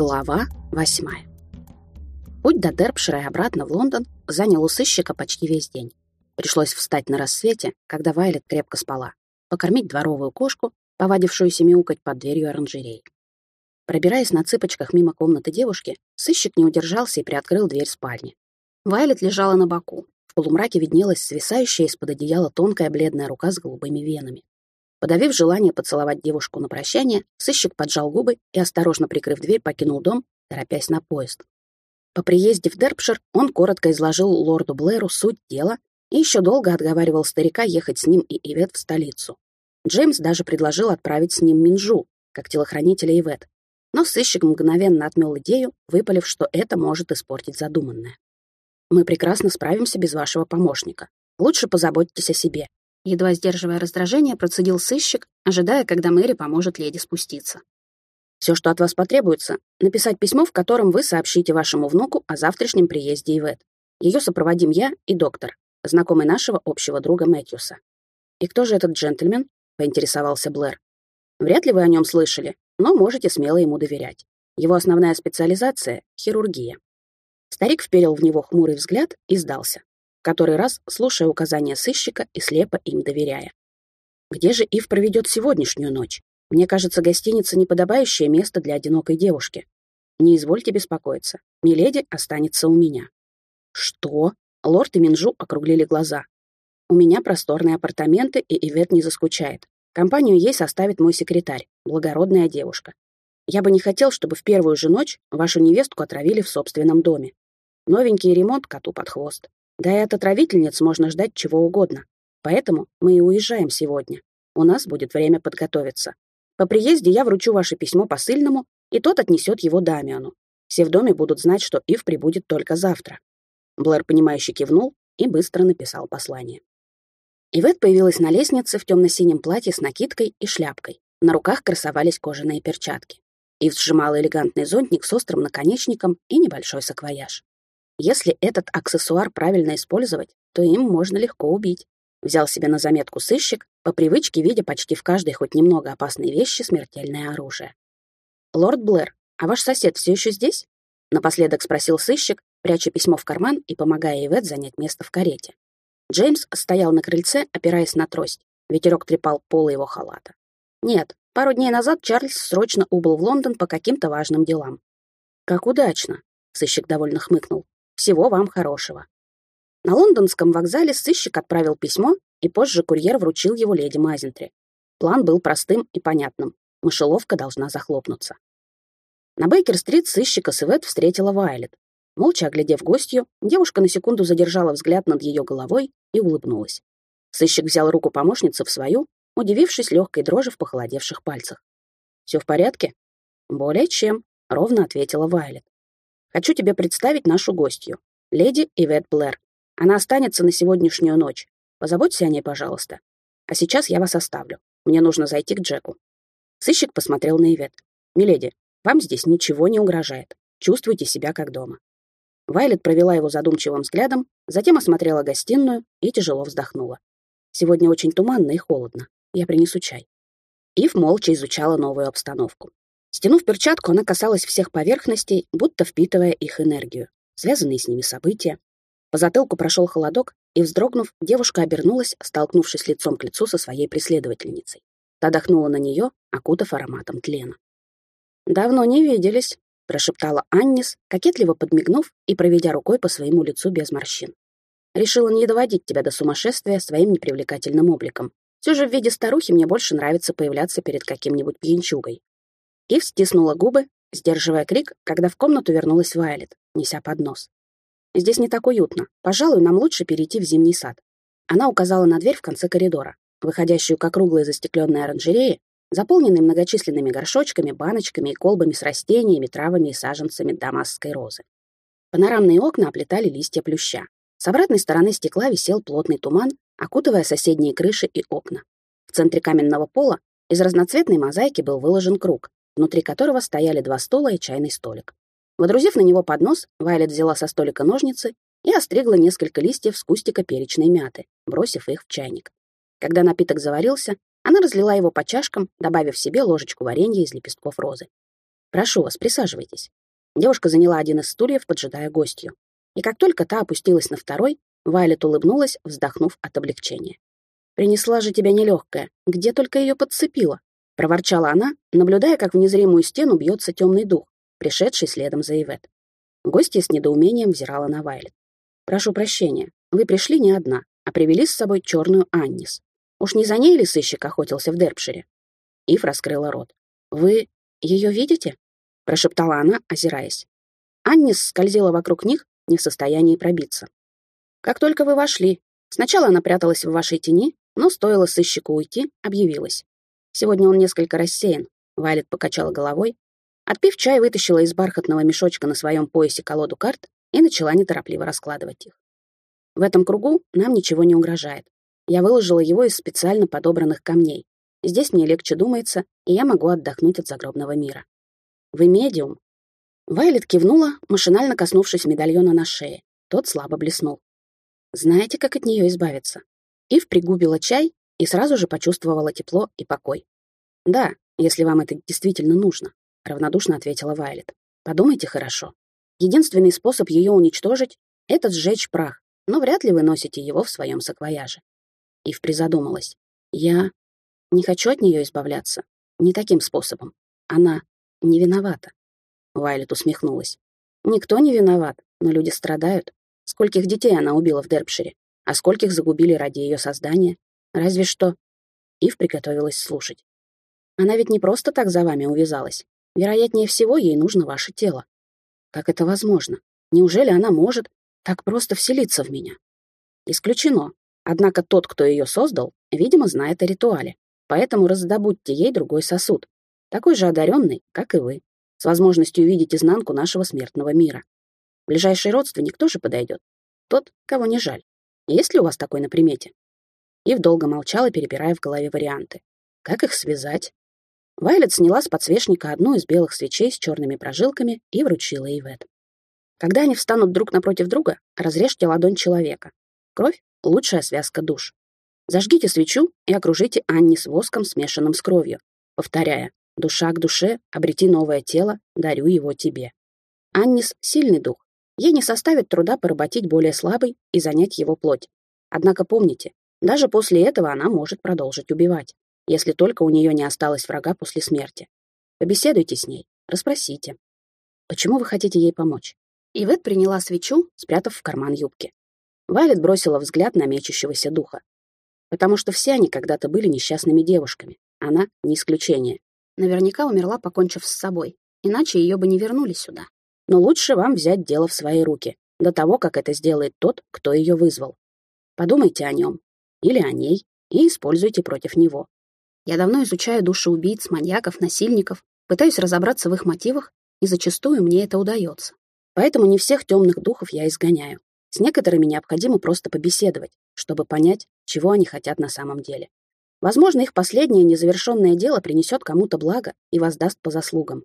Глава восьмая. Путь до Дерпшира и обратно в Лондон занял у сыщика почти весь день. Пришлось встать на рассвете, когда Вайлет крепко спала, покормить дворовую кошку, повадившуюся мяукать под дверью оранжерей. Пробираясь на цыпочках мимо комнаты девушки, сыщик не удержался и приоткрыл дверь спальни. Вайлет лежала на боку. В полумраке виднелась свисающая из-под одеяла тонкая бледная рука с голубыми венами. Подавив желание поцеловать девушку на прощание, сыщик поджал губы и, осторожно прикрыв дверь, покинул дом, торопясь на поезд. По приезде в Дерпшир он коротко изложил лорду Блэру суть дела и еще долго отговаривал старика ехать с ним и Ивет в столицу. Джеймс даже предложил отправить с ним Минжу, как телохранителя Ивет. Но сыщик мгновенно отмел идею, выпалив, что это может испортить задуманное. «Мы прекрасно справимся без вашего помощника. Лучше позаботьтесь о себе. Едва сдерживая раздражение, процедил сыщик, ожидая, когда Мэри поможет леди спуститься. Все, что от вас потребуется, написать письмо, в котором вы сообщите вашему внуку о завтрашнем приезде Ивет. Ее сопроводим я и доктор, знакомый нашего общего друга Мэтьюса. «И кто же этот джентльмен?» — поинтересовался Блэр. «Вряд ли вы о нем слышали, но можете смело ему доверять. Его основная специализация — хирургия». Старик вперил в него хмурый взгляд и сдался который раз слушая указания сыщика и слепо им доверяя. Где же Ив проведет сегодняшнюю ночь? Мне кажется, гостиница — неподобающее место для одинокой девушки. Не извольте беспокоиться. Миледи останется у меня. Что? Лорд и Минжу округлили глаза. У меня просторные апартаменты, и Ивет не заскучает. Компанию ей составит мой секретарь, благородная девушка. Я бы не хотел, чтобы в первую же ночь вашу невестку отравили в собственном доме. Новенький ремонт коту под хвост. Да и от отравительниц можно ждать чего угодно. Поэтому мы и уезжаем сегодня. У нас будет время подготовиться. По приезде я вручу ваше письмо посыльному, и тот отнесет его Дамиану. Все в доме будут знать, что Ив прибудет только завтра. Блэр, понимающе кивнул и быстро написал послание. Ивет появилась на лестнице в темно-синем платье с накидкой и шляпкой. На руках красовались кожаные перчатки. Ив сжимала элегантный зонтик с острым наконечником и небольшой саквояж. Если этот аксессуар правильно использовать, то им можно легко убить. Взял себе на заметку сыщик, по привычке видя почти в каждой хоть немного опасной вещи смертельное оружие. «Лорд Блэр, а ваш сосед все еще здесь?» Напоследок спросил сыщик, пряча письмо в карман и помогая Ивет занять место в карете. Джеймс стоял на крыльце, опираясь на трость. Ветерок трепал полы его халата. Нет, пару дней назад Чарльз срочно убыл в Лондон по каким-то важным делам. «Как удачно!» — сыщик довольно хмыкнул. Всего вам хорошего». На лондонском вокзале сыщик отправил письмо, и позже курьер вручил его леди Мазентре. План был простым и понятным. Мышеловка должна захлопнуться. На Бейкер-стрит сыщика Сывет встретила Вайлет. Молча оглядев гостью, девушка на секунду задержала взгляд над ее головой и улыбнулась. Сыщик взял руку помощницы в свою, удивившись легкой дрожи в похолодевших пальцах. «Все в порядке?» «Более чем», — ровно ответила Вайлет. Хочу тебе представить нашу гостью, леди Ивет Блэр. Она останется на сегодняшнюю ночь. Позаботься о ней, пожалуйста. А сейчас я вас оставлю. Мне нужно зайти к Джеку». Сыщик посмотрел на Ивет. «Миледи, вам здесь ничего не угрожает. Чувствуйте себя как дома». Вайлет провела его задумчивым взглядом, затем осмотрела гостиную и тяжело вздохнула. «Сегодня очень туманно и холодно. Я принесу чай». Ив молча изучала новую обстановку. Стянув перчатку, она касалась всех поверхностей, будто впитывая их энергию, связанные с ними события. По затылку прошел холодок, и, вздрогнув, девушка обернулась, столкнувшись лицом к лицу со своей преследовательницей. Та дохнула на нее, окутав ароматом тлена. «Давно не виделись», — прошептала Аннис, кокетливо подмигнув и проведя рукой по своему лицу без морщин. «Решила не доводить тебя до сумасшествия своим непривлекательным обликом. Все же в виде старухи мне больше нравится появляться перед каким-нибудь пьянчугой. Ив стиснула губы, сдерживая крик, когда в комнату вернулась Вайлет, неся поднос. «Здесь не так уютно. Пожалуй, нам лучше перейти в зимний сад». Она указала на дверь в конце коридора, выходящую к округлой застекленной оранжерее, заполненной многочисленными горшочками, баночками и колбами с растениями, травами и саженцами дамасской розы. Панорамные окна оплетали листья плюща. С обратной стороны стекла висел плотный туман, окутывая соседние крыши и окна. В центре каменного пола из разноцветной мозаики был выложен круг, внутри которого стояли два стола и чайный столик. Водрузив на него поднос, Вайлет взяла со столика ножницы и остригла несколько листьев с кустика перечной мяты, бросив их в чайник. Когда напиток заварился, она разлила его по чашкам, добавив себе ложечку варенья из лепестков розы. Прошу вас, присаживайтесь». Девушка заняла один из стульев, поджидая гостью. И как только та опустилась на второй, Вайлет улыбнулась, вздохнув от облегчения. «Принесла же тебя нелегкая. Где только ее подцепила?» — проворчала она, наблюдая, как в незримую стену бьется темный дух, пришедший следом за Ивет. Гостья с недоумением взирала на Вайлет. «Прошу прощения, вы пришли не одна, а привели с собой черную Аннис. Уж не за ней ли сыщик охотился в Дерпшире?» Ив раскрыла рот. «Вы ее видите?» — прошептала она, озираясь. Аннис скользила вокруг них, не в состоянии пробиться. «Как только вы вошли, сначала она пряталась в вашей тени, но стоило сыщику уйти, объявилась. Сегодня он несколько рассеян», — Вайлет покачала головой. Отпив чай, вытащила из бархатного мешочка на своем поясе колоду карт и начала неторопливо раскладывать их. В этом кругу нам ничего не угрожает. Я выложила его из специально подобранных камней. Здесь мне легче думается, и я могу отдохнуть от загробного мира. Вы медиум? Вайлет кивнула, машинально коснувшись медальона на шее. Тот слабо блеснул. Знаете, как от нее избавиться? Ив пригубила чай и сразу же почувствовала тепло и покой. Да, если вам это действительно нужно, равнодушно ответила Вайлет. Подумайте хорошо. Единственный способ ее уничтожить — это сжечь прах, но вряд ли вы носите его в своем саквояже. Ив призадумалась. Я не хочу от нее избавляться. Не таким способом. Она не виновата. Вайлет усмехнулась. Никто не виноват, но люди страдают. Скольких детей она убила в Дерпшире, а скольких загубили ради ее создания. Разве что... Ив приготовилась слушать. Она ведь не просто так за вами увязалась. Вероятнее всего, ей нужно ваше тело. Как это возможно? Неужели она может так просто вселиться в меня? Исключено. Однако тот, кто ее создал, видимо, знает о ритуале. Поэтому раздобудьте ей другой сосуд, такой же одаренный, как и вы, с возможностью увидеть изнанку нашего смертного мира. Ближайший родственник тоже подойдет. Тот, кого не жаль. Есть ли у вас такой на примете? Ив долго молчала, перебирая в голове варианты. Как их связать? Вайлет сняла с подсвечника одну из белых свечей с черными прожилками и вручила Ивет. Когда они встанут друг напротив друга, разрежьте ладонь человека. Кровь — лучшая связка душ. Зажгите свечу и окружите Анни с воском, смешанным с кровью, повторяя «Душа к душе, обрети новое тело, дарю его тебе». Аннис — сильный дух. Ей не составит труда поработить более слабый и занять его плоть. Однако помните, даже после этого она может продолжить убивать, если только у нее не осталось врага после смерти. Побеседуйте с ней, расспросите. Почему вы хотите ей помочь? Ивет приняла свечу, спрятав в карман юбки. Вайлет бросила взгляд на мечущегося духа потому что все они когда-то были несчастными девушками. Она не исключение. Наверняка умерла, покончив с собой, иначе ее бы не вернули сюда. Но лучше вам взять дело в свои руки, до того, как это сделает тот, кто ее вызвал. Подумайте о нем или о ней и используйте против него. Я давно изучаю души убийц, маньяков, насильников, пытаюсь разобраться в их мотивах, и зачастую мне это удается. Поэтому не всех темных духов я изгоняю. С некоторыми необходимо просто побеседовать, чтобы понять, чего они хотят на самом деле. Возможно, их последнее незавершенное дело принесет кому-то благо и воздаст по заслугам.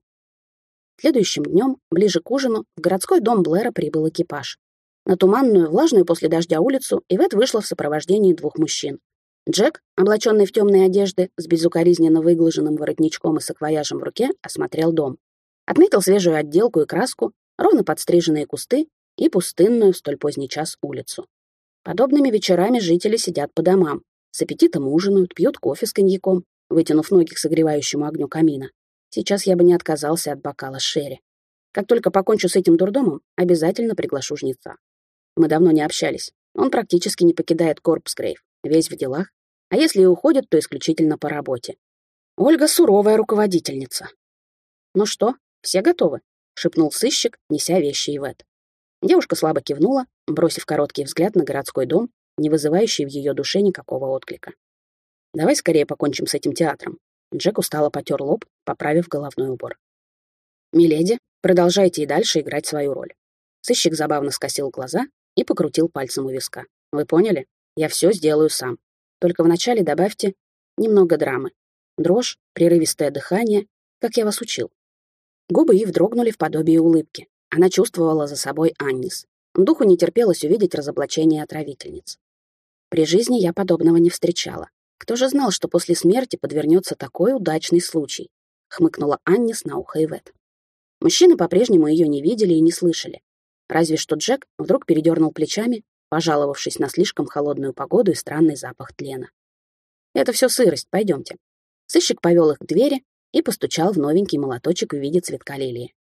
Следующим днем, ближе к ужину, в городской дом Блэра прибыл экипаж. На туманную, влажную после дождя улицу Ивет вышла в сопровождении двух мужчин. Джек, облаченный в темные одежды, с безукоризненно выглаженным воротничком и саквояжем в руке, осмотрел дом. Отметил свежую отделку и краску, ровно подстриженные кусты и пустынную в столь поздний час улицу. Подобными вечерами жители сидят по домам, с аппетитом ужинают, пьют кофе с коньяком, вытянув ноги к согревающему огню камина. Сейчас я бы не отказался от бокала шерри. Как только покончу с этим дурдомом, обязательно приглашу жнеца. Мы давно не общались. Он практически не покидает Корпскрейв, весь в делах. А если и уходит, то исключительно по работе. Ольга суровая руководительница. «Ну что, все готовы?» — шепнул сыщик, неся вещи Ивет. Девушка слабо кивнула, бросив короткий взгляд на городской дом, не вызывающий в ее душе никакого отклика. «Давай скорее покончим с этим театром». Джек устало потер лоб, поправив головной убор. «Миледи, продолжайте и дальше играть свою роль». Сыщик забавно скосил глаза и покрутил пальцем у виска. «Вы поняли? Я все сделаю сам. Только вначале добавьте немного драмы. Дрожь, прерывистое дыхание, как я вас учил». Губы Ив дрогнули в подобии улыбки. Она чувствовала за собой Аннис. Духу не терпелось увидеть разоблачение отравительниц. При жизни я подобного не встречала. Кто же знал, что после смерти подвернется такой удачный случай? Хмыкнула Аннис на ухо Ивет. Мужчины по-прежнему ее не видели и не слышали. Разве что Джек вдруг передернул плечами, пожаловавшись на слишком холодную погоду и странный запах тлена. «Это все сырость, пойдемте». Сыщик повел их к двери и постучал в новенький молоточек в виде цветка лилии.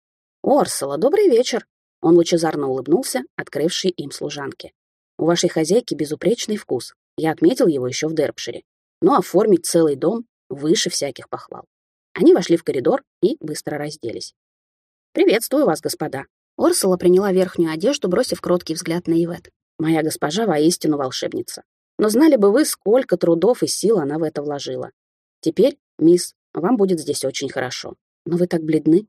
«Орсела, добрый вечер!» Он лучезарно улыбнулся, открывший им служанке. «У вашей хозяйки безупречный вкус. Я отметил его еще в Дерпшире. Но оформить целый дом выше всяких похвал». Они вошли в коридор и быстро разделись. «Приветствую вас, господа». Орсела приняла верхнюю одежду, бросив кроткий взгляд на Ивет. «Моя госпожа воистину волшебница. Но знали бы вы, сколько трудов и сил она в это вложила. Теперь, мисс, вам будет здесь очень хорошо. Но вы так бледны».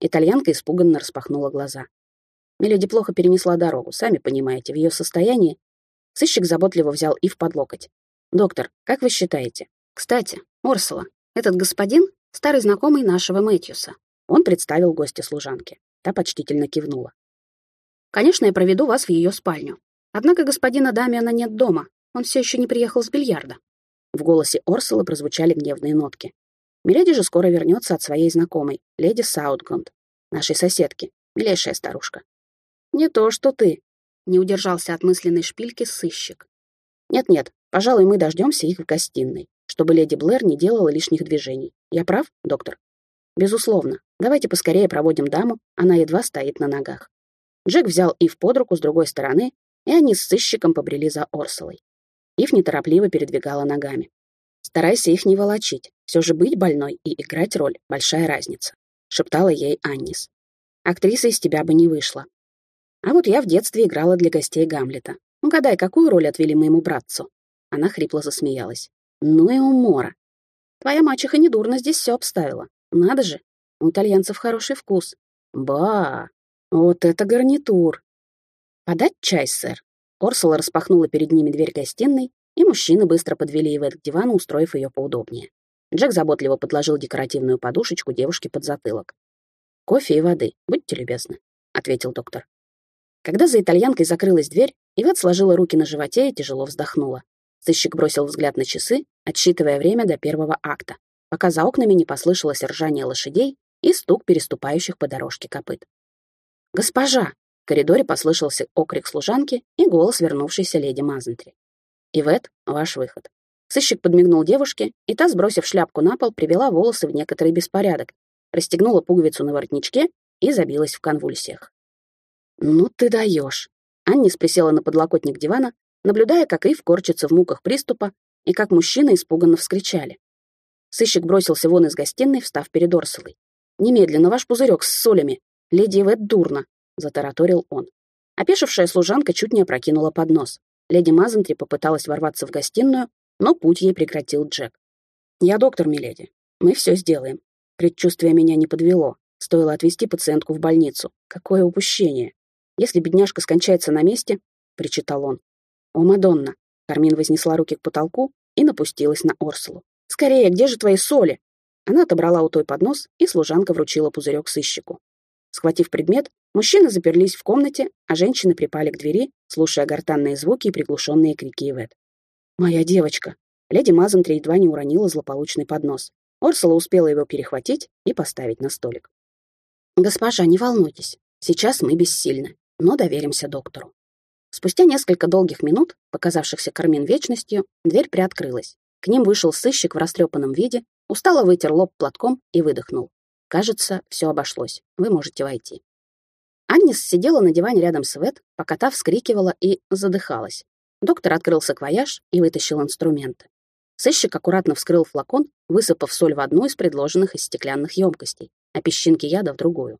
Итальянка испуганно распахнула глаза. Меледи плохо перенесла дорогу, сами понимаете, в ее состоянии. Сыщик заботливо взял Ив под локоть. «Доктор, как вы считаете? Кстати, Орсела, этот господин — старый знакомый нашего Мэтьюса». Он представил гостя служанке. Та почтительно кивнула. «Конечно, я проведу вас в ее спальню. Однако господина Дамиана нет дома. Он все еще не приехал с бильярда». В голосе Орсела прозвучали гневные нотки. Миледи же скоро вернется от своей знакомой, леди Саутгонд, нашей соседки, милейшая старушка. «Не то, что ты», — не удержался от мысленной шпильки сыщик. «Нет-нет, пожалуй, мы дождемся их в гостиной, чтобы леди Блэр не делала лишних движений. Я прав, доктор?» «Безусловно. Давайте поскорее проводим даму, она едва стоит на ногах». Джек взял Ив под руку с другой стороны, и они с сыщиком побрели за Орсолой. Ив неторопливо передвигала ногами. Старайся их не волочить. Все же быть больной и играть роль — большая разница», — шептала ей Аннис. «Актриса из тебя бы не вышла. А вот я в детстве играла для гостей Гамлета. Угадай, какую роль отвели моему братцу?» Она хрипло засмеялась. «Ну и умора. Твоя мачеха недурно здесь все обставила. Надо же, у итальянцев хороший вкус. Ба, вот это гарнитур!» «Подать чай, сэр?» Орсула распахнула перед ними дверь гостиной и мужчины быстро подвели Ивет к дивану, устроив ее поудобнее. Джек заботливо подложил декоративную подушечку девушке под затылок. «Кофе и воды, будьте любезны», — ответил доктор. Когда за итальянкой закрылась дверь, Ивет сложила руки на животе и тяжело вздохнула. Сыщик бросил взгляд на часы, отсчитывая время до первого акта, пока за окнами не послышалось ржание лошадей и стук переступающих по дорожке копыт. «Госпожа!» В коридоре послышался окрик служанки и голос вернувшейся леди Мазентри. «Ивет, ваш выход». Сыщик подмигнул девушке, и та, сбросив шляпку на пол, привела волосы в некоторый беспорядок, расстегнула пуговицу на воротничке и забилась в конвульсиях. «Ну ты даешь!» Аннис присела на подлокотник дивана, наблюдая, как Ив корчится в муках приступа и как мужчины испуганно вскричали. Сыщик бросился вон из гостиной, встав перед Орсолой. «Немедленно ваш пузырек с солями! Леди Ивет дурно!» — затараторил он. Опешившая служанка чуть не опрокинула поднос. Леди Мазентри попыталась ворваться в гостиную, но путь ей прекратил Джек. «Я доктор, миледи. Мы все сделаем. Предчувствие меня не подвело. Стоило отвезти пациентку в больницу. Какое упущение. Если бедняжка скончается на месте, — причитал он. «О, Мадонна!» Кармин вознесла руки к потолку и напустилась на Орсулу. «Скорее, где же твои соли?» Она отобрала у той поднос, и служанка вручила пузырек сыщику. Схватив предмет, мужчины заперлись в комнате, а женщины припали к двери, слушая гортанные звуки и приглушенные крики Ивет. «Моя девочка!» Леди Мазантри едва не уронила злополучный поднос. Орсула успела его перехватить и поставить на столик. «Госпожа, не волнуйтесь. Сейчас мы бессильны, но доверимся доктору». Спустя несколько долгих минут, показавшихся Кармин вечностью, дверь приоткрылась. К ним вышел сыщик в растрепанном виде, устало вытер лоб платком и выдохнул. Кажется, все обошлось. Вы можете войти. Аннис сидела на диване рядом с Вет, пока та вскрикивала и задыхалась. Доктор открыл саквояж и вытащил инструменты. Сыщик аккуратно вскрыл флакон, высыпав соль в одну из предложенных из стеклянных емкостей, а песчинки яда в другую.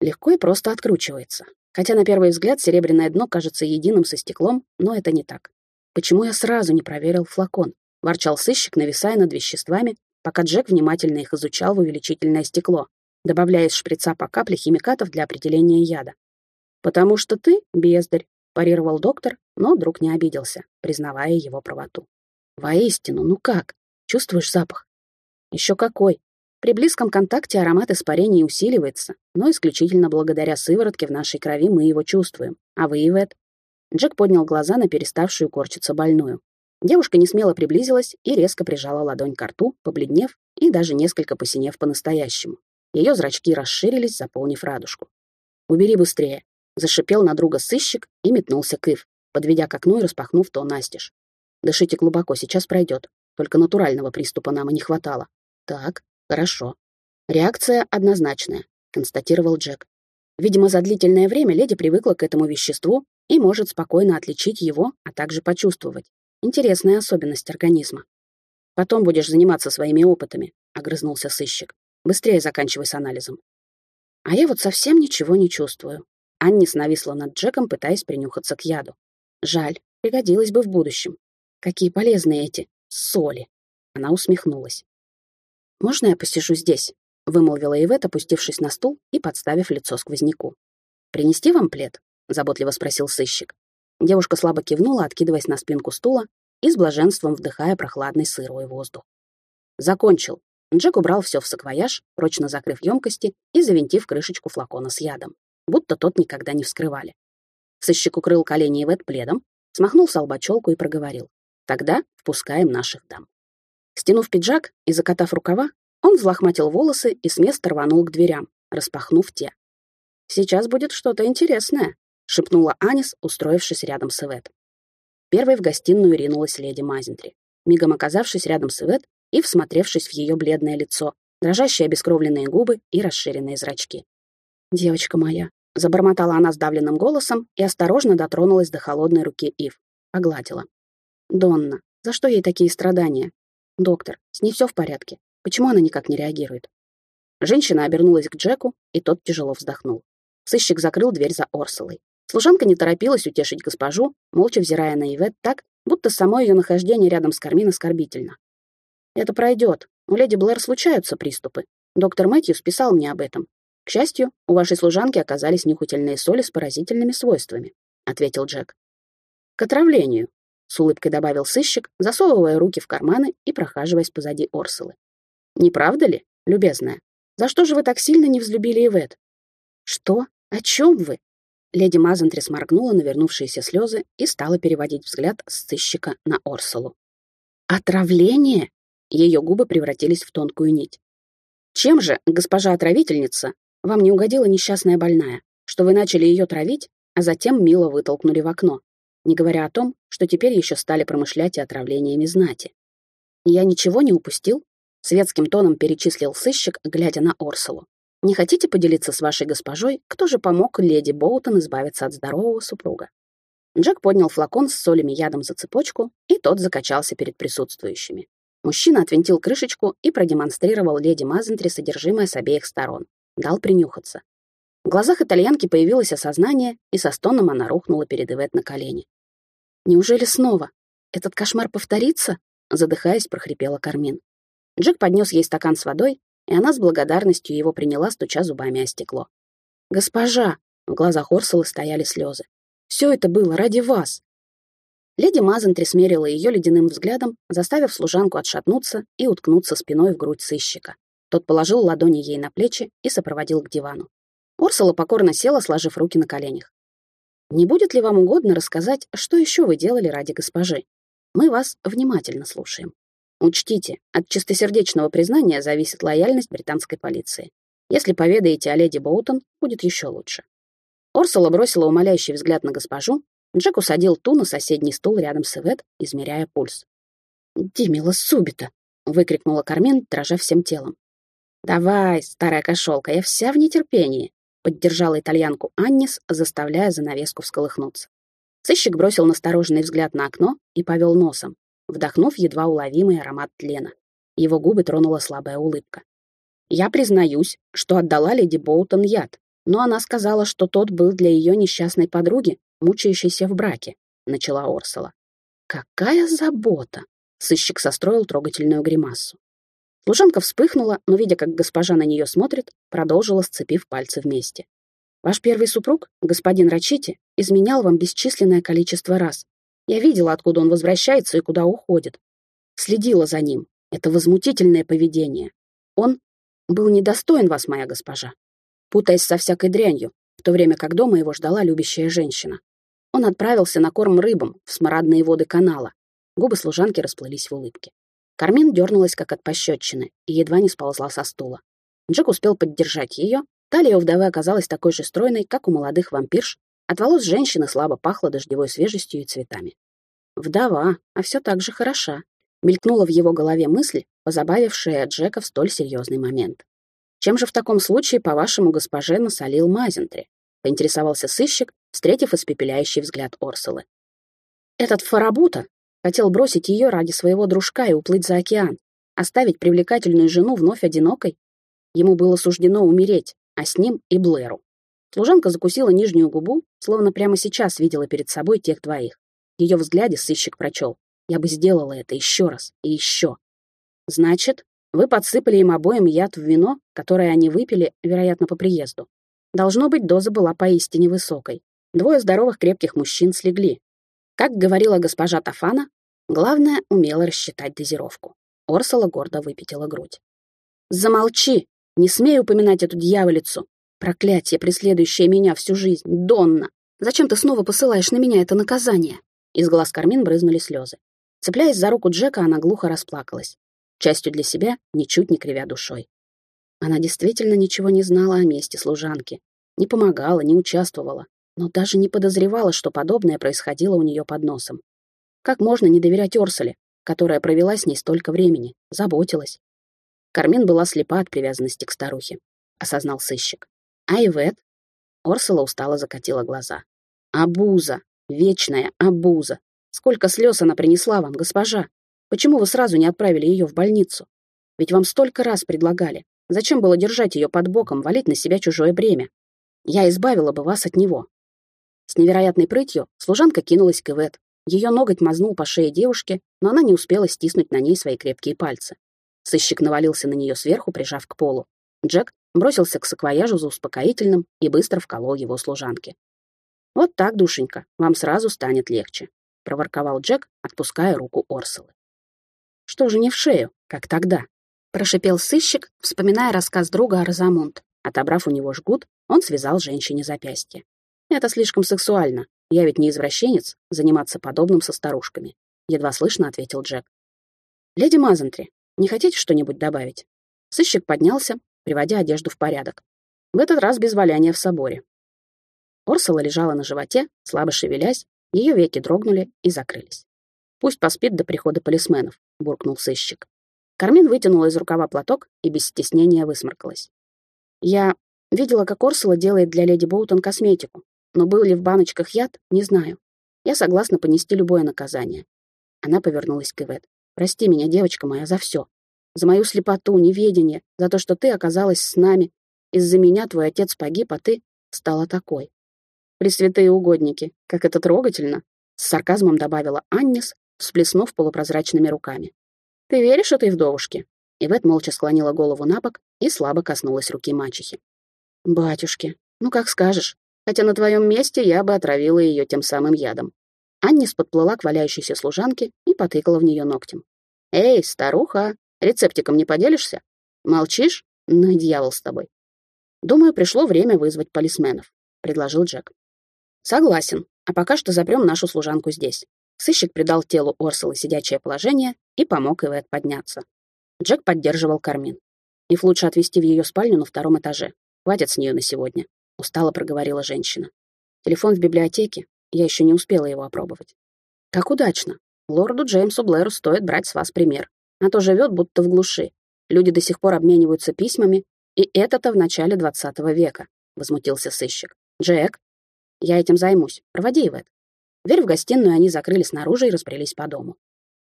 Легко и просто откручивается. Хотя на первый взгляд серебряное дно кажется единым со стеклом, но это не так. Почему я сразу не проверил флакон? Ворчал сыщик, нависая над веществами, пока Джек внимательно их изучал в увеличительное стекло, добавляя из шприца по капле химикатов для определения яда. «Потому что ты бездарь», — парировал доктор, но друг не обиделся, признавая его правоту. «Воистину, ну как? Чувствуешь запах?» «Еще какой!» При близком контакте аромат испарений усиливается, но исключительно благодаря сыворотке в нашей крови мы его чувствуем. А вы, Ивет? Джек поднял глаза на переставшую корчиться больную. Девушка несмело приблизилась и резко прижала ладонь к рту, побледнев и даже несколько посинев по-настоящему. Ее зрачки расширились, заполнив радужку. «Убери быстрее!» — зашипел на друга сыщик и метнулся к Ив, подведя к окну и распахнув то настежь. «Дышите глубоко, сейчас пройдет. Только натурального приступа нам и не хватало. Так, хорошо. Реакция однозначная», — констатировал Джек. Видимо, за длительное время леди привыкла к этому веществу и может спокойно отличить его, а также почувствовать. Интересная особенность организма. «Потом будешь заниматься своими опытами», — огрызнулся сыщик. «Быстрее заканчивай с анализом». А я вот совсем ничего не чувствую. Аннис нависла над Джеком, пытаясь принюхаться к яду. Жаль, пригодилось бы в будущем. Какие полезные эти соли. Она усмехнулась. «Можно я посижу здесь?» — вымолвила Ивет, опустившись на стул и подставив лицо сквозняку. «Принести вам плед?» — заботливо спросил сыщик. Девушка слабо кивнула, откидываясь на спинку стула и с блаженством вдыхая прохладный сырой воздух. Закончил. Джек убрал все в саквояж, прочно закрыв емкости и завинтив крышечку флакона с ядом, будто тот никогда не вскрывали. Сыщик укрыл колени Ивет пледом, смахнул с лба челку и проговорил. «Тогда впускаем наших дам». Стянув пиджак и закатав рукава, он взлохматил волосы и с места рванул к дверям, распахнув те. «Сейчас будет что-то интересное», шепнула Анис, устроившись рядом с Эвет. Первой в гостиную ринулась леди Мазентри, мигом оказавшись рядом с Эвет и всмотревшись в ее бледное лицо, дрожащие обескровленные губы и расширенные зрачки. «Девочка моя», — забормотала она сдавленным голосом и осторожно дотронулась до холодной руки Ив, погладила. «Донна, за что ей такие страдания? Доктор, с ней все в порядке. Почему она никак не реагирует?» Женщина обернулась к Джеку, и тот тяжело вздохнул. Сыщик закрыл дверь за Орсолой. Служанка не торопилась утешить госпожу, молча взирая на Ивет так, будто само ее нахождение рядом с Кармин оскорбительно. «Это пройдет. У леди Блэр случаются приступы. Доктор Мэтью списал мне об этом. К счастью, у вашей служанки оказались нюхательные соли с поразительными свойствами», — ответил Джек. «К отравлению», — с улыбкой добавил сыщик, засовывая руки в карманы и прохаживаясь позади Орсулы. «Не правда ли, любезная? За что же вы так сильно не взлюбили Ивет?» «Что? О чем вы?» Леди Мазантрис моргнула на вернувшиеся слезы и стала переводить взгляд с сыщика на Орсулу. «Отравление?» Ее губы превратились в тонкую нить. «Чем же, госпожа отравительница, вам не угодила несчастная больная, что вы начали ее травить, а затем мило вытолкнули в окно, не говоря о том, что теперь еще стали промышлять и отравлениями знати? Я ничего не упустил?» Светским тоном перечислил сыщик, глядя на Орсулу. Не хотите поделиться с вашей госпожой, кто же помог леди Боутон избавиться от здорового супруга?» Джек поднял флакон с солями ядом за цепочку, и тот закачался перед присутствующими. Мужчина отвинтил крышечку и продемонстрировал леди Мазентри содержимое с обеих сторон. Дал принюхаться. В глазах итальянки появилось осознание, и со стоном она рухнула перед Ивет на колени. «Неужели снова? Этот кошмар повторится?» Задыхаясь, прохрипела Кармин. Джек поднес ей стакан с водой, и она с благодарностью его приняла, стуча зубами о стекло. «Госпожа!» — в глазах Орсулы стояли слезы. «Все это было ради вас!» Леди Мазентри смерила ее ледяным взглядом, заставив служанку отшатнуться и уткнуться спиной в грудь сыщика. Тот положил ладони ей на плечи и сопроводил к дивану. Орсула покорно села, сложив руки на коленях. «Не будет ли вам угодно рассказать, что еще вы делали ради госпожи? Мы вас внимательно слушаем». Учтите, от чистосердечного признания зависит лояльность британской полиции. Если поведаете о леди Боутон, будет еще лучше. Орсула бросила умоляющий взгляд на госпожу, Джек усадил ту на соседний стул рядом с Эвет, измеряя пульс. «Димила Субита!» — выкрикнула Кармен, дрожа всем телом. «Давай, старая кошелка, я вся в нетерпении!» — поддержала итальянку Аннис, заставляя занавеску всколыхнуться. Сыщик бросил настороженный взгляд на окно и повел носом, вдохнув едва уловимый аромат тлена. Его губы тронула слабая улыбка. «Я признаюсь, что отдала леди Боутон яд, но она сказала, что тот был для ее несчастной подруги, мучающейся в браке», — начала Орсела. «Какая забота!» — сыщик состроил трогательную гримасу. Служанка вспыхнула, но, видя, как госпожа на нее смотрит, продолжила, сцепив пальцы вместе. «Ваш первый супруг, господин Рачити, изменял вам бесчисленное количество раз, я видела, откуда он возвращается и куда уходит. Следила за ним. Это возмутительное поведение. Он был недостоин вас, моя госпожа. Путаясь со всякой дрянью, в то время как дома его ждала любящая женщина. Он отправился на корм рыбам в смрадные воды канала. Губы служанки расплылись в улыбке. Кармин дернулась, как от пощечины, и едва не сползла со стула. Джек успел поддержать ее. Талия у вдовы оказалась такой же стройной, как у молодых вампирш. От волос женщины слабо пахло дождевой свежестью и цветами. Вдова, а все так же хороша. Мелькнула в его голове мысль, позабавившая Джека в столь серьезный момент. «Чем же в таком случае, по-вашему, госпоже насолил Мазентри?» — поинтересовался сыщик, встретив испепеляющий взгляд Орсулы. «Этот Фарабута хотел бросить ее ради своего дружка и уплыть за океан, оставить привлекательную жену вновь одинокой. Ему было суждено умереть, а с ним и Блэру. Служанка закусила нижнюю губу, словно прямо сейчас видела перед собой тех двоих. В ее взгляде сыщик прочел. «Я бы сделала это еще раз и еще». «Значит, вы подсыпали им обоим яд в вино, которое они выпили, вероятно, по приезду. Должно быть, доза была поистине высокой. Двое здоровых крепких мужчин слегли. Как говорила госпожа Тафана, главное — умело рассчитать дозировку. Орсола гордо выпятила грудь. «Замолчи! Не смей упоминать эту дьяволицу! Проклятие, преследующее меня всю жизнь! Донна! Зачем ты снова посылаешь на меня это наказание?» Из глаз Кармин брызнули слезы. Цепляясь за руку Джека, она глухо расплакалась. Частью для себя, ничуть не кривя душой. Она действительно ничего не знала о месте служанки. Не помогала, не участвовала, но даже не подозревала, что подобное происходило у нее под носом. Как можно не доверять Орсоле, которая провела с ней столько времени, заботилась? Кармен была слепа от привязанности к старухе, осознал сыщик. А Ивет? Орсола устало закатила глаза. Абуза, вечная абуза. Сколько слез она принесла вам, госпожа? Почему вы сразу не отправили ее в больницу? Ведь вам столько раз предлагали. Зачем было держать ее под боком, валить на себя чужое бремя? Я избавила бы вас от него». С невероятной прытью служанка кинулась к Ивет. Ее ноготь мазнул по шее девушки, но она не успела стиснуть на ней свои крепкие пальцы. Сыщик навалился на нее сверху, прижав к полу. Джек бросился к саквояжу за успокоительным и быстро вколол его служанке. «Вот так, душенька, вам сразу станет легче», — проворковал Джек, отпуская руку Орселы. «Что же не в шею, как тогда?» Прошипел сыщик, вспоминая рассказ друга о Розамунд. Отобрав у него жгут, он связал женщине запястье. «Это слишком сексуально. Я ведь не извращенец, заниматься подобным со старушками», — едва слышно ответил Джек. «Леди Мазентри, не хотите что-нибудь добавить?» Сыщик поднялся, приводя одежду в порядок. В этот раз без валяния в соборе. Орсала лежала на животе, слабо шевелясь, ее веки дрогнули и закрылись. «Пусть поспит до прихода полисменов», — буркнул сыщик. Кармин вытянула из рукава платок и без стеснения высморкалась. Я видела, как Орсула делает для леди Боутон косметику, но был ли в баночках яд, не знаю. Я согласна понести любое наказание. Она повернулась к Ивет. «Прости меня, девочка моя, за все. За мою слепоту, неведение, за то, что ты оказалась с нами. Из-за меня твой отец погиб, а ты стала такой. Пресвятые угодники, как это трогательно!» С сарказмом добавила Аннис, всплеснув полупрозрачными руками. «Ты веришь этой вдовушке?» Ивет молча склонила голову на бок и слабо коснулась руки мачехи. «Батюшки, ну как скажешь. Хотя на твоем месте я бы отравила ее тем самым ядом». Аннис подплыла к валяющейся служанке и потыкала в нее ногтем. «Эй, старуха, рецептиком не поделишься? Молчишь? Ну, дьявол с тобой». «Думаю, пришло время вызвать полисменов», — предложил Джек. «Согласен, а пока что запрем нашу служанку здесь. Сыщик придал телу Орсела сидячее положение и помог Ивет подняться. Джек поддерживал Кармин. «Их лучше отвезти в ее спальню на втором этаже. Хватит с нее на сегодня», — устало проговорила женщина. «Телефон в библиотеке. Я еще не успела его опробовать». «Как удачно. Лорду Джеймсу Блэру стоит брать с вас пример. А то живет будто в глуши. Люди до сих пор обмениваются письмами, и это-то в начале двадцатого века», — возмутился сыщик. «Джек, я этим займусь. Проводи Ивет». Дверь в гостиную они закрыли снаружи и разбрелись по дому.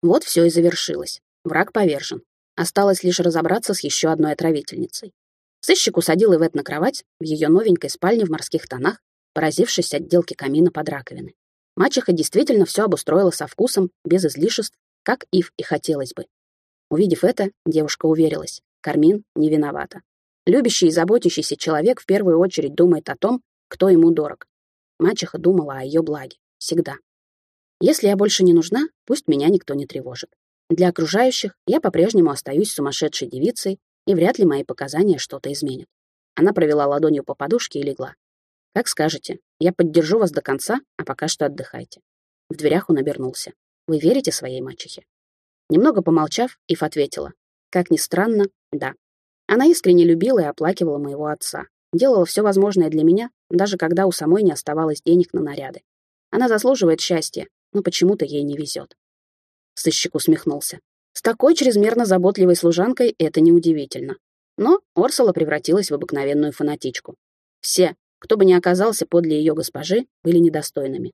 Вот все и завершилось. Враг повержен. Осталось лишь разобраться с еще одной отравительницей. Сыщик усадил Ивет на кровать в ее новенькой спальне в морских тонах, поразившись отделке камина под раковины. Мачеха действительно все обустроила со вкусом, без излишеств, как Ив и хотелось бы. Увидев это, девушка уверилась, Кармин не виновата. Любящий и заботящийся человек в первую очередь думает о том, кто ему дорог. Мачеха думала о ее благе. Всегда. Если я больше не нужна, пусть меня никто не тревожит. Для окружающих я по-прежнему остаюсь сумасшедшей девицей, и вряд ли мои показания что-то изменят. Она провела ладонью по подушке и легла. «Как скажете. Я поддержу вас до конца, а пока что отдыхайте». В дверях он обернулся. «Вы верите своей мачехе?» Немного помолчав, Ив ответила. «Как ни странно, да. Она искренне любила и оплакивала моего отца, делала все возможное для меня, даже когда у самой не оставалось денег на наряды. Она заслуживает счастья, но почему-то ей не везет. Сыщик усмехнулся. С такой чрезмерно заботливой служанкой это неудивительно. Но Орсола превратилась в обыкновенную фанатичку. Все, кто бы ни оказался подле ее госпожи, были недостойными.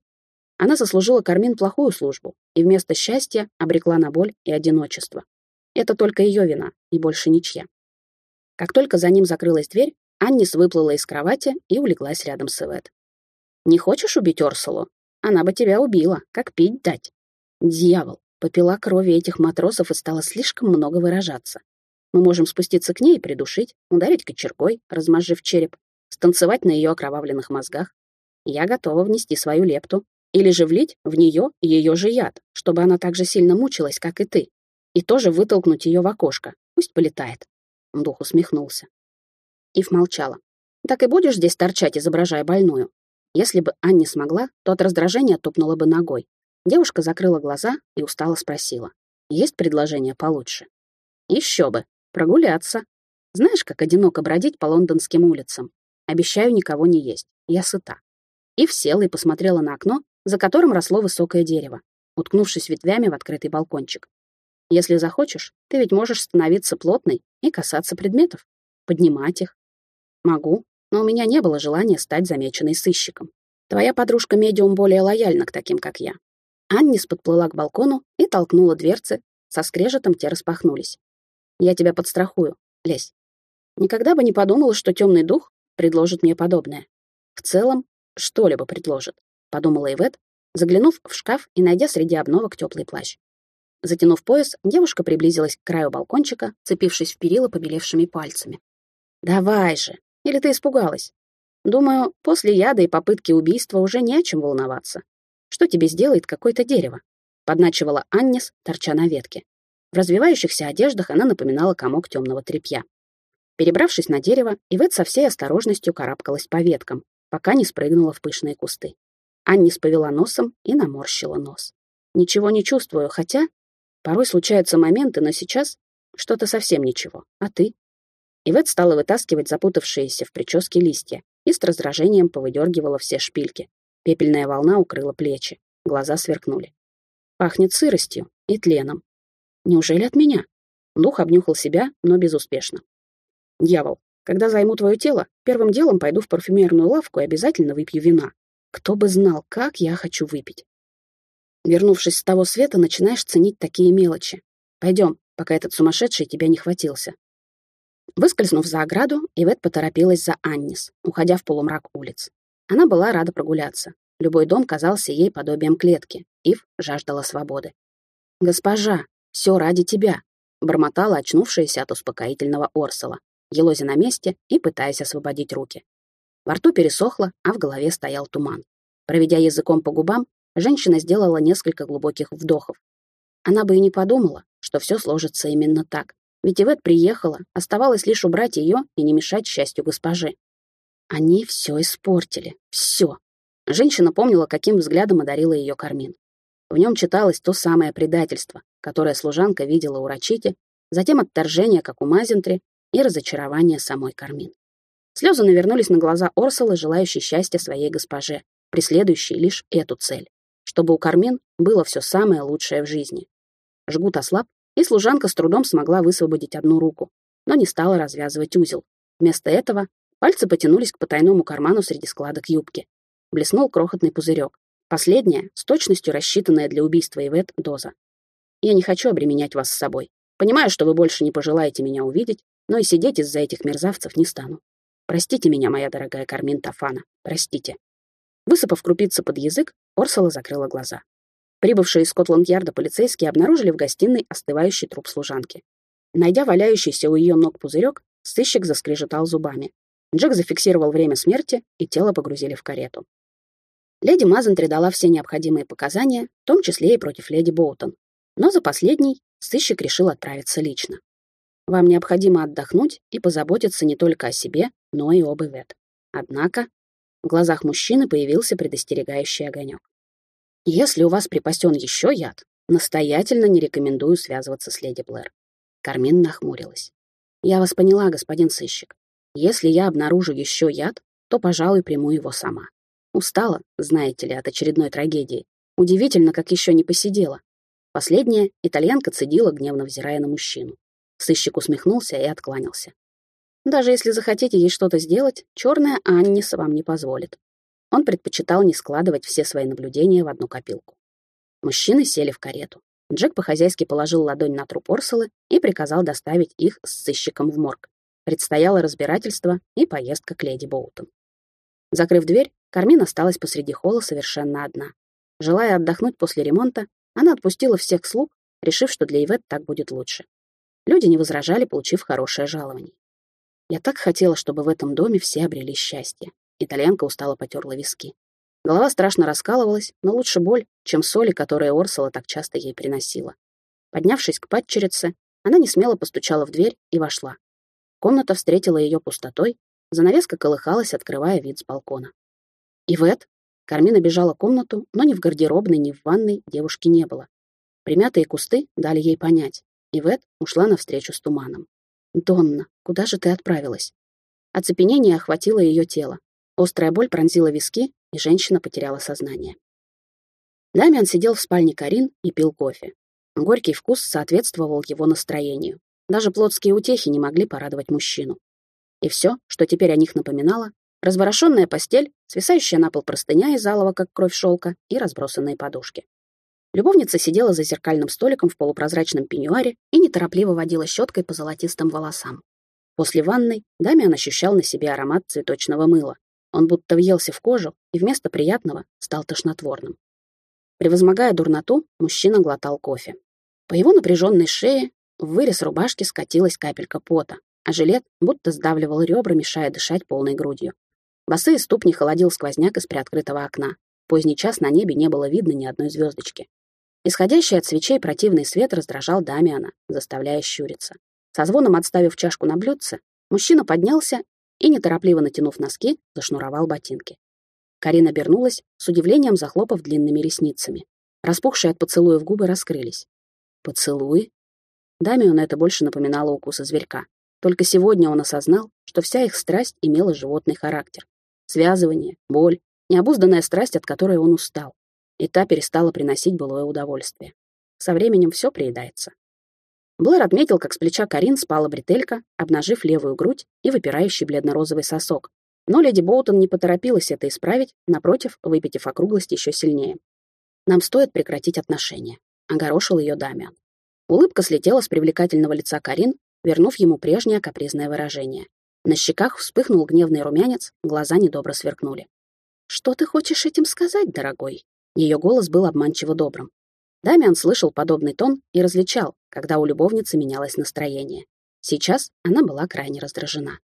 Она сослужила Кармин плохую службу и вместо счастья обрекла на боль и одиночество. Это только ее вина, и больше ничья. Как только за ним закрылась дверь, Аннис выплыла из кровати и улеглась рядом с Эвет. «Не хочешь убить Орсулу? Она бы тебя убила, как пить дать». «Дьявол!» Попила крови этих матросов и стала слишком много выражаться. Мы можем спуститься к ней и придушить, ударить кочергой, размозжив череп, станцевать на ее окровавленных мозгах. Я готова внести свою лепту. Или же влить в нее ее же яд, чтобы она так же сильно мучилась, как и ты. И тоже вытолкнуть ее в окошко. Пусть полетает. Дух усмехнулся. Ив молчала. «Так и будешь здесь торчать, изображая больную?» Если бы Анне смогла, то от раздражения топнула бы ногой. Девушка закрыла глаза и устало спросила. «Есть предложение получше?» «Еще бы. Прогуляться. Знаешь, как одиноко бродить по лондонским улицам? Обещаю никого не есть. Я сыта». Ив села и посмотрела на окно, за которым росло высокое дерево, уткнувшись ветвями в открытый балкончик. «Если захочешь, ты ведь можешь становиться плотной и касаться предметов, поднимать их, Могу, но у меня не было желания стать замеченной сыщиком. Твоя подружка-медиум более лояльна к таким, как я. Аннис подплыла к балкону и толкнула дверцы, со скрежетом те распахнулись. Я тебя подстрахую, лезь. Никогда бы не подумала, что темный дух предложит мне подобное. В целом, что-либо предложит, подумала Ивет, заглянув в шкаф и найдя среди обновок теплый плащ. Затянув пояс, девушка приблизилась к краю балкончика, цепившись в перила побелевшими пальцами. «Давай же!» Или ты испугалась? Думаю, после яда и попытки убийства уже не о чем волноваться. Что тебе сделает какое-то дерево? Подначивала Аннис, торча на ветке. В развивающихся одеждах она напоминала комок темного тряпья. Перебравшись на дерево, Ивет со всей осторожностью карабкалась по веткам, пока не спрыгнула в пышные кусты. Аннис повела носом и наморщила нос. Ничего не чувствую, хотя... Порой случаются моменты, но сейчас что-то совсем ничего. А ты? Ивет стала вытаскивать запутавшиеся в прическе листья и с раздражением повыдергивала все шпильки. Пепельная волна укрыла плечи, глаза сверкнули. Пахнет сыростью и тленом. Неужели от меня? Дух обнюхал себя, но безуспешно. Дьявол, когда займу твое тело, первым делом пойду в парфюмерную лавку и обязательно выпью вина. Кто бы знал, как я хочу выпить. Вернувшись с того света, начинаешь ценить такие мелочи. Пойдем, пока этот сумасшедший тебя не хватился. Выскользнув за ограду, Ивет поторопилась за Аннис, уходя в полумрак улиц. Она была рада прогуляться. Любой дом казался ей подобием клетки. Ив жаждала свободы. «Госпожа, все ради тебя», — бормотала очнувшаяся от успокоительного Орсола, елозя на месте и пытаясь освободить руки. Во рту пересохло, а в голове стоял туман. Проведя языком по губам, женщина сделала несколько глубоких вдохов. Она бы и не подумала, что все сложится именно так, ведь Ивет приехала, оставалось лишь убрать ее и не мешать счастью госпожи. Они все испортили. Все. Женщина помнила, каким взглядом одарила ее Кармин. В нем читалось то самое предательство, которое служанка видела у Рачити, затем отторжение, как у Мазентри, и разочарование самой Кармин. Слезы навернулись на глаза Орсолы, желающей счастья своей госпоже, преследующей лишь эту цель, чтобы у Кармин было все самое лучшее в жизни. Жгут ослаб, и служанка с трудом смогла высвободить одну руку, но не стала развязывать узел. Вместо этого пальцы потянулись к потайному карману среди складок юбки. Блеснул крохотный пузырек. Последняя, с точностью рассчитанная для убийства Ивет, доза. Я не хочу обременять вас с собой. Понимаю, что вы больше не пожелаете меня увидеть, но и сидеть из-за этих мерзавцев не стану. Простите меня, моя дорогая Кармин Тафана, простите. Высыпав крупицы под язык, Орсола закрыла глаза. Прибывшие из Скотланд-Ярда полицейские обнаружили в гостиной остывающий труп служанки. Найдя валяющийся у ее ног пузырек, сыщик заскрежетал зубами. Джек зафиксировал время смерти, и тело погрузили в карету. Леди Мазентри дала все необходимые показания, в том числе и против леди Боутон. Но за последний сыщик решил отправиться лично. Вам необходимо отдохнуть и позаботиться не только о себе, но и об Ивет. Однако в глазах мужчины появился предостерегающий огонек. Если у вас припасен еще яд, настоятельно не рекомендую связываться с леди Блэр. Кармин нахмурилась. Я вас поняла, господин сыщик. Если я обнаружу еще яд, то, пожалуй, приму его сама. Устала, знаете ли, от очередной трагедии. Удивительно, как еще не посидела. Последняя итальянка цедила, гневно взирая на мужчину. Сыщик усмехнулся и откланялся. Даже если захотите ей что-то сделать, черная Аннис вам не позволит. Он предпочитал не складывать все свои наблюдения в одну копилку. Мужчины сели в карету. Джек по-хозяйски положил ладонь на труп Орсолы и приказал доставить их с сыщиком в морг. Предстояло разбирательство и поездка к леди Боутон. Закрыв дверь, Кармин осталась посреди холла совершенно одна. Желая отдохнуть после ремонта, она отпустила всех слуг, решив, что для Ивет так будет лучше. Люди не возражали, получив хорошее жалование. Я так хотела, чтобы в этом доме все обрели счастье. Итальянка устало потерла виски. Голова страшно раскалывалась, но лучше боль, чем соли, которые Орсола так часто ей приносила. Поднявшись к падчерице, она несмело постучала в дверь и вошла. Комната встретила ее пустотой, занавеска колыхалась, открывая вид с балкона. «Ивет?» Кармина бежала комнату, но ни в гардеробной, ни в ванной девушки не было. Примятые кусты дали ей понять. Ивет ушла навстречу с туманом. «Донна, куда же ты отправилась?» Оцепенение охватило ее тело. Острая боль пронзила виски, и женщина потеряла сознание. Дамиан сидел в спальне Карин и пил кофе. Горький вкус соответствовал его настроению. Даже плотские утехи не могли порадовать мужчину. И все, что теперь о них напоминало, разворошенная постель, свисающая на пол простыня из алого, как кровь шелка, и разбросанные подушки. Любовница сидела за зеркальным столиком в полупрозрачном пеньюаре и неторопливо водила щеткой по золотистым волосам. После ванной Дамиан ощущал на себе аромат цветочного мыла. Он будто въелся в кожу и вместо приятного стал тошнотворным. Превозмогая дурноту, мужчина глотал кофе. По его напряженной шее в вырез рубашки скатилась капелька пота, а жилет будто сдавливал ребра, мешая дышать полной грудью. Босые ступни холодил сквозняк из приоткрытого окна. Поздний час на небе не было видно ни одной звездочки. Исходящий от свечей противный свет раздражал Дамиана, заставляя щуриться. Со звоном отставив чашку на блюдце, мужчина поднялся и, неторопливо натянув носки, зашнуровал ботинки. Карина обернулась, с удивлением захлопав длинными ресницами. Распухшие от поцелуев губы раскрылись. Поцелуи? Дамиану это больше напоминало укусы зверька. Только сегодня он осознал, что вся их страсть имела животный характер. Связывание, боль, необузданная страсть, от которой он устал и та перестала приносить былое удовольствие. Со временем все приедается. Блэр отметил, как с плеча Карин спала бретелька, обнажив левую грудь и выпирающий бледно-розовый сосок. Но леди Боутон не поторопилась это исправить, напротив, выпитив округлость еще сильнее. «Нам стоит прекратить отношения», — огорошил ее Дамиан. Улыбка слетела с привлекательного лица Карин, вернув ему прежнее капризное выражение. На щеках вспыхнул гневный румянец, глаза недобро сверкнули. «Что ты хочешь этим сказать, дорогой?» Ее голос был обманчиво добрым. Дамиан слышал подобный тон и различал, когда у любовницы менялось настроение. Сейчас она была крайне раздражена.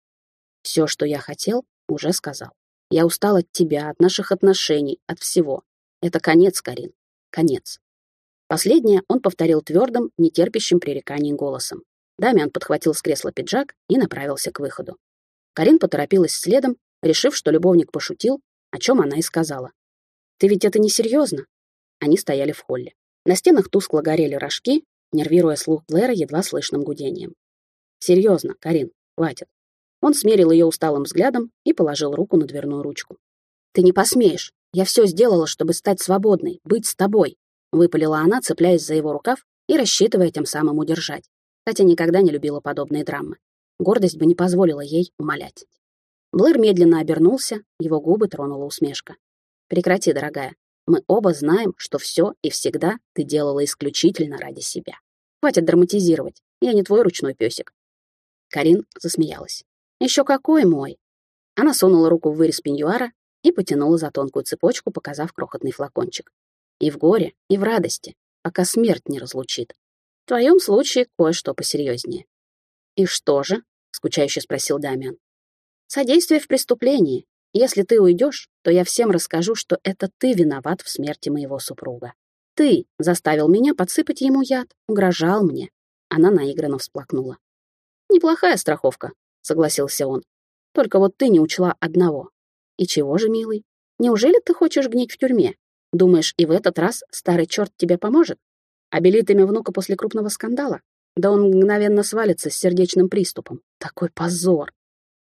«Все, что я хотел, уже сказал. Я устал от тебя, от наших отношений, от всего. Это конец, Карин. Конец». Последнее он повторил твердым, нетерпящим пререканий голосом. Дамиан подхватил с кресла пиджак и направился к выходу. Карин поторопилась следом, решив, что любовник пошутил, о чем она и сказала. Ты ведь это несерьезно?» Они стояли в холле. На стенах тускло горели рожки, нервируя слух Блэра едва слышным гудением. «Серьезно, Карин, хватит». Он смерил ее усталым взглядом и положил руку на дверную ручку. «Ты не посмеешь. Я все сделала, чтобы стать свободной, быть с тобой», выпалила она, цепляясь за его рукав и рассчитывая тем самым удержать, хотя никогда не любила подобные драмы. Гордость бы не позволила ей умолять. Блэр медленно обернулся, его губы тронула усмешка. Прекрати, дорогая. Мы оба знаем, что все и всегда ты делала исключительно ради себя. Хватит драматизировать. Я не твой ручной песик. Карин засмеялась. Еще какой мой? Она сунула руку в вырез пеньюара и потянула за тонкую цепочку, показав крохотный флакончик. И в горе, и в радости, пока смерть не разлучит. В твоем случае кое-что посерьезнее. И что же? скучающе спросил Дамиан. Содействие в преступлении, если ты уйдешь, то я всем расскажу, что это ты виноват в смерти моего супруга. Ты заставил меня подсыпать ему яд, угрожал мне. Она наигранно всплакнула. Неплохая страховка, согласился он. Только вот ты не учла одного. И чего же, милый? Неужели ты хочешь гнить в тюрьме? Думаешь, и в этот раз старый черт тебе поможет? Обелит имя внука после крупного скандала? Да он мгновенно свалится с сердечным приступом. Такой позор.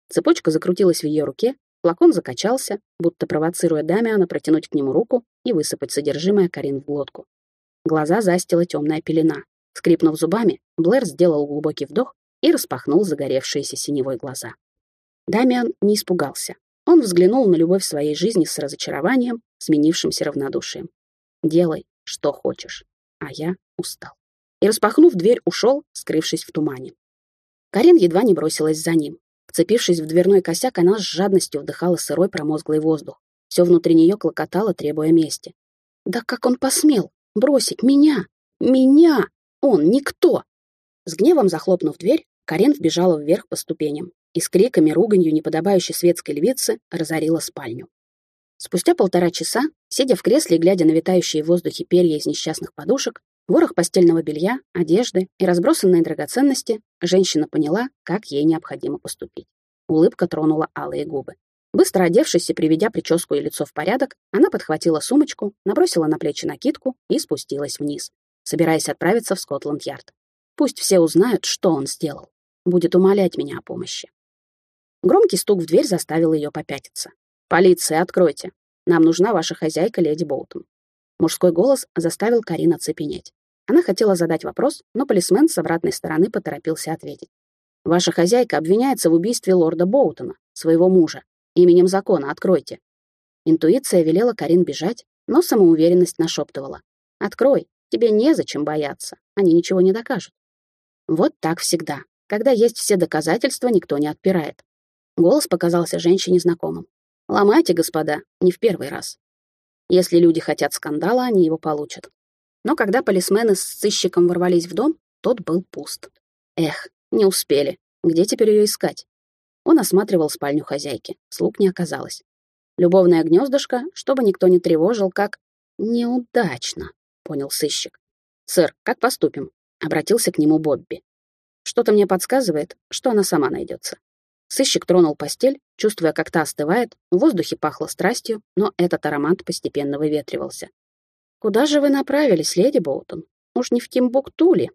Цепочка закрутилась в ее руке, флакон закачался, будто провоцируя Дамиана протянуть к нему руку и высыпать содержимое Карин в глотку. Глаза застила темная пелена. Скрипнув зубами, Блэр сделал глубокий вдох и распахнул загоревшиеся синевой глаза. Дамиан не испугался. Он взглянул на любовь своей жизни с разочарованием, сменившимся равнодушием. «Делай, что хочешь, а я устал». И, распахнув дверь, ушел, скрывшись в тумане. Карин едва не бросилась за ним. Вцепившись в дверной косяк, она с жадностью вдыхала сырой промозглый воздух. Все внутри нее клокотало, требуя мести. «Да как он посмел бросить меня? Меня! Он никто!» С гневом захлопнув дверь, Карен вбежала вверх по ступеням и с криками, руганью неподобающей светской львицы разорила спальню. Спустя полтора часа, сидя в кресле и глядя на витающие в воздухе перья из несчастных подушек, ворох постельного белья, одежды и разбросанные драгоценности, женщина поняла, как ей необходимо поступить. Улыбка тронула алые губы. Быстро одевшись и приведя прическу и лицо в порядок, она подхватила сумочку, набросила на плечи накидку и спустилась вниз, собираясь отправиться в Скотланд-Ярд. Пусть все узнают, что он сделал. Будет умолять меня о помощи. Громкий стук в дверь заставил ее попятиться. «Полиция, откройте! Нам нужна ваша хозяйка, леди Боутон». Мужской голос заставил Карин оцепенеть. Она хотела задать вопрос, но полисмен с обратной стороны поторопился ответить. «Ваша хозяйка обвиняется в убийстве лорда Боутона, своего мужа. Именем закона откройте». Интуиция велела Карин бежать, но самоуверенность нашептывала. «Открой, тебе незачем бояться, они ничего не докажут». Вот так всегда. Когда есть все доказательства, никто не отпирает. Голос показался женщине знакомым. «Ломайте, господа, не в первый раз. Если люди хотят скандала, они его получат». Но когда полисмены с сыщиком ворвались в дом, тот был пуст. Эх, не успели. Где теперь ее искать? Он осматривал спальню хозяйки. Слуг не оказалось. Любовное гнездышко, чтобы никто не тревожил, как... «Неудачно», — понял сыщик. «Сэр, как поступим?» — обратился к нему Бобби. «Что-то мне подсказывает, что она сама найдется». Сыщик тронул постель, чувствуя, как та остывает, в воздухе пахло страстью, но этот аромат постепенно выветривался. «Куда же вы направились, леди Боутон? Уж не в Тимбукту ли?»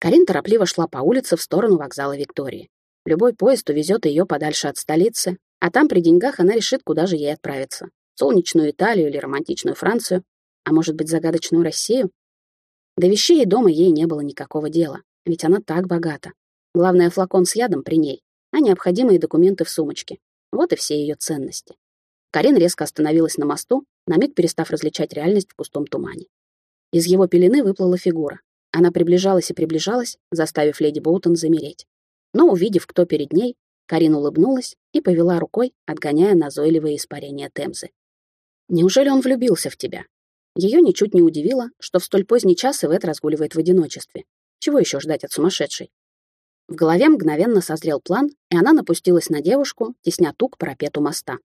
Карин торопливо шла по улице в сторону вокзала Виктории. Любой поезд увезет ее подальше от столицы, а там при деньгах она решит, куда же ей отправиться. Солнечную Италию или романтичную Францию, а может быть, загадочную Россию? До вещей и дома ей не было никакого дела, ведь она так богата. Главное, флакон с ядом при ней, а необходимые документы в сумочке. Вот и все ее ценности. Карин резко остановилась на мосту, на миг перестав различать реальность в пустом тумане. Из его пелены выплыла фигура. Она приближалась и приближалась, заставив леди Боутон замереть. Но, увидев, кто перед ней, Карин улыбнулась и повела рукой, отгоняя назойливые испарения Темзы. «Неужели он влюбился в тебя?» Ее ничуть не удивило, что в столь поздний час Ивет разгуливает в одиночестве. Чего еще ждать от сумасшедшей? В голове мгновенно созрел план, и она напустилась на девушку, тесня тук парапету моста.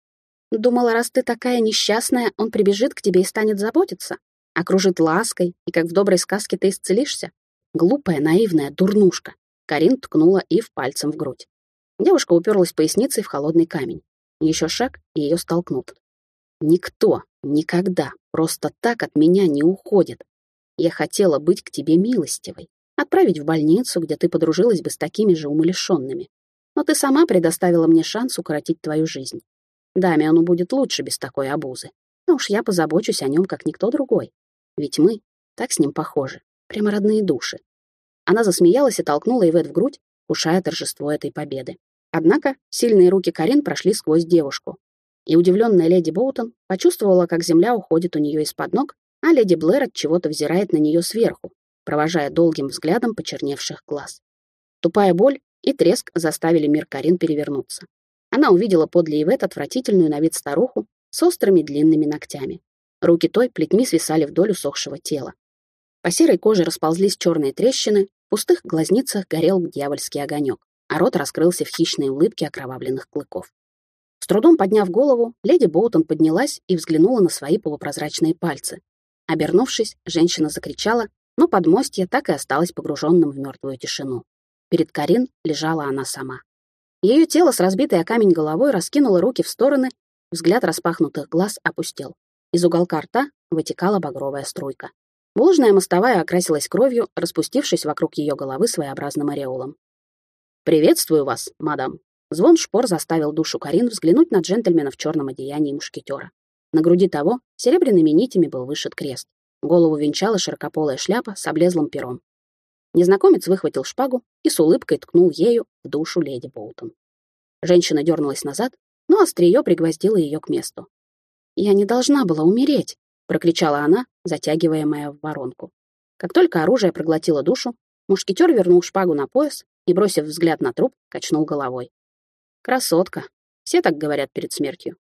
«Думала, раз ты такая несчастная, он прибежит к тебе и станет заботиться, окружит лаской, и как в доброй сказке ты исцелишься? Глупая, наивная дурнушка. Карин ткнула Ив пальцем в грудь. Девушка уперлась поясницей в холодный камень. Еще шаг, и ее столкнут. Никто, никогда, просто так от меня не уходит. Я хотела быть к тебе милостивой, отправить в больницу, где ты подружилась бы с такими же умалишенными. Но ты сама предоставила мне шанс укоротить твою жизнь. Дамиану будет лучше без такой обузы. Но уж я позабочусь о нем, как никто другой. Ведь мы так с ним похожи, прямо родные души. Она засмеялась и толкнула Ивет в грудь, кушая торжество этой победы. Однако сильные руки Карин прошли сквозь девушку. И удивленная леди Боутон почувствовала, как земля уходит у нее из-под ног, а леди Блэр от чего-то взирает на нее сверху, провожая долгим взглядом почерневших глаз. Тупая боль и треск заставили мир Карин перевернуться. Она увидела подле Ивет отвратительную на вид старуху с острыми длинными ногтями. Руки той плетьми свисали вдоль усохшего тела. По серой коже расползлись черные трещины, в пустых глазницах горел дьявольский огонек, а рот раскрылся в хищной улыбке окровавленных клыков. С трудом подняв голову, леди Боутон поднялась и взглянула на свои полупрозрачные пальцы. Обернувшись, женщина закричала, но подмостье так и осталось погруженным в мертвую тишину. Перед Карин лежала она сама. Ее тело с разбитой о камень головой раскинуло руки в стороны, взгляд распахнутых глаз опустел. Из уголка рта вытекала багровая струйка. Булыжная мостовая окрасилась кровью, распустившись вокруг ее головы своеобразным ореолом. «Приветствую вас, мадам!» Звон шпор заставил душу Карин взглянуть на джентльмена в черном одеянии мушкетера. На груди того серебряными нитями был вышит крест. Голову венчала широкополая шляпа с облезлым пером. Незнакомец выхватил шпагу и с улыбкой ткнул ею в душу леди Боутон. Женщина дернулась назад, но острие пригвоздило ее к месту. «Я не должна была умереть!» — прокричала она, затягиваемая в воронку. Как только оружие проглотило душу, мушкетер вернул шпагу на пояс и, бросив взгляд на труп, качнул головой. «Красотка!» Все так говорят перед смертью.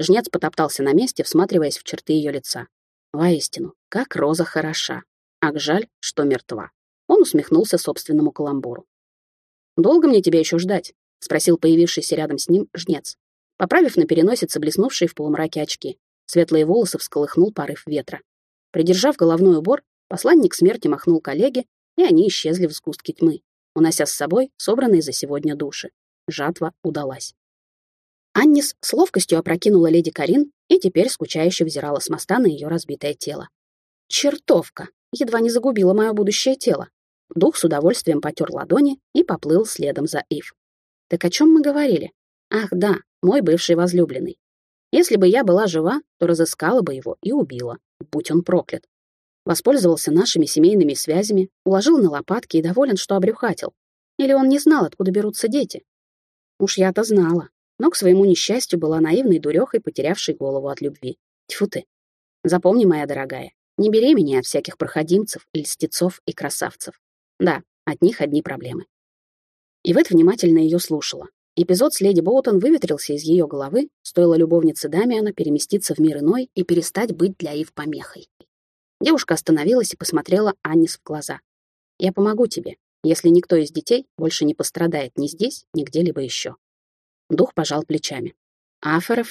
Жнец потоптался на месте, всматриваясь в черты ее лица. Воистину, как роза хороша. Ах, жаль, что мертва. Он усмехнулся собственному каламбуру. «Долго мне тебя еще ждать?» — спросил появившийся рядом с ним жнец. Поправив на переносице блеснувшие в полумраке очки, светлые волосы всколыхнул порыв ветра. Придержав головной убор, посланник смерти махнул коллеге, и они исчезли в сгустке тьмы, унося с собой собранные за сегодня души. Жатва удалась. Аннис с ловкостью опрокинула леди Карин и теперь скучающе взирала с моста на ее разбитое тело. «Чертовка! Едва не загубила мое будущее тело!» Дух с удовольствием потер ладони и поплыл следом за Ив. «Так о чем мы говорили? Ах, да, мой бывший возлюбленный. Если бы я была жива, то разыскала бы его и убила, будь он проклят. Воспользовался нашими семейными связями, уложил на лопатки и доволен, что обрюхатил. Или он не знал, откуда берутся дети? Уж я-то знала, но к своему несчастью была наивной дурехой, потерявшей голову от любви. Тьфу ты. Запомни, моя дорогая, не беременни от всяких проходимцев, льстецов и красавцев. Да, от них одни проблемы. Ивет внимательно ее слушала. Эпизод с леди Боутон выветрился из ее головы, стоило любовнице Дамиана переместиться в мир иной и перестать быть для Ив помехой. Девушка остановилась и посмотрела Аннис в глаза. «Я помогу тебе, если никто из детей больше не пострадает ни здесь, ни где-либо еще». Дух пожал плечами. «Афера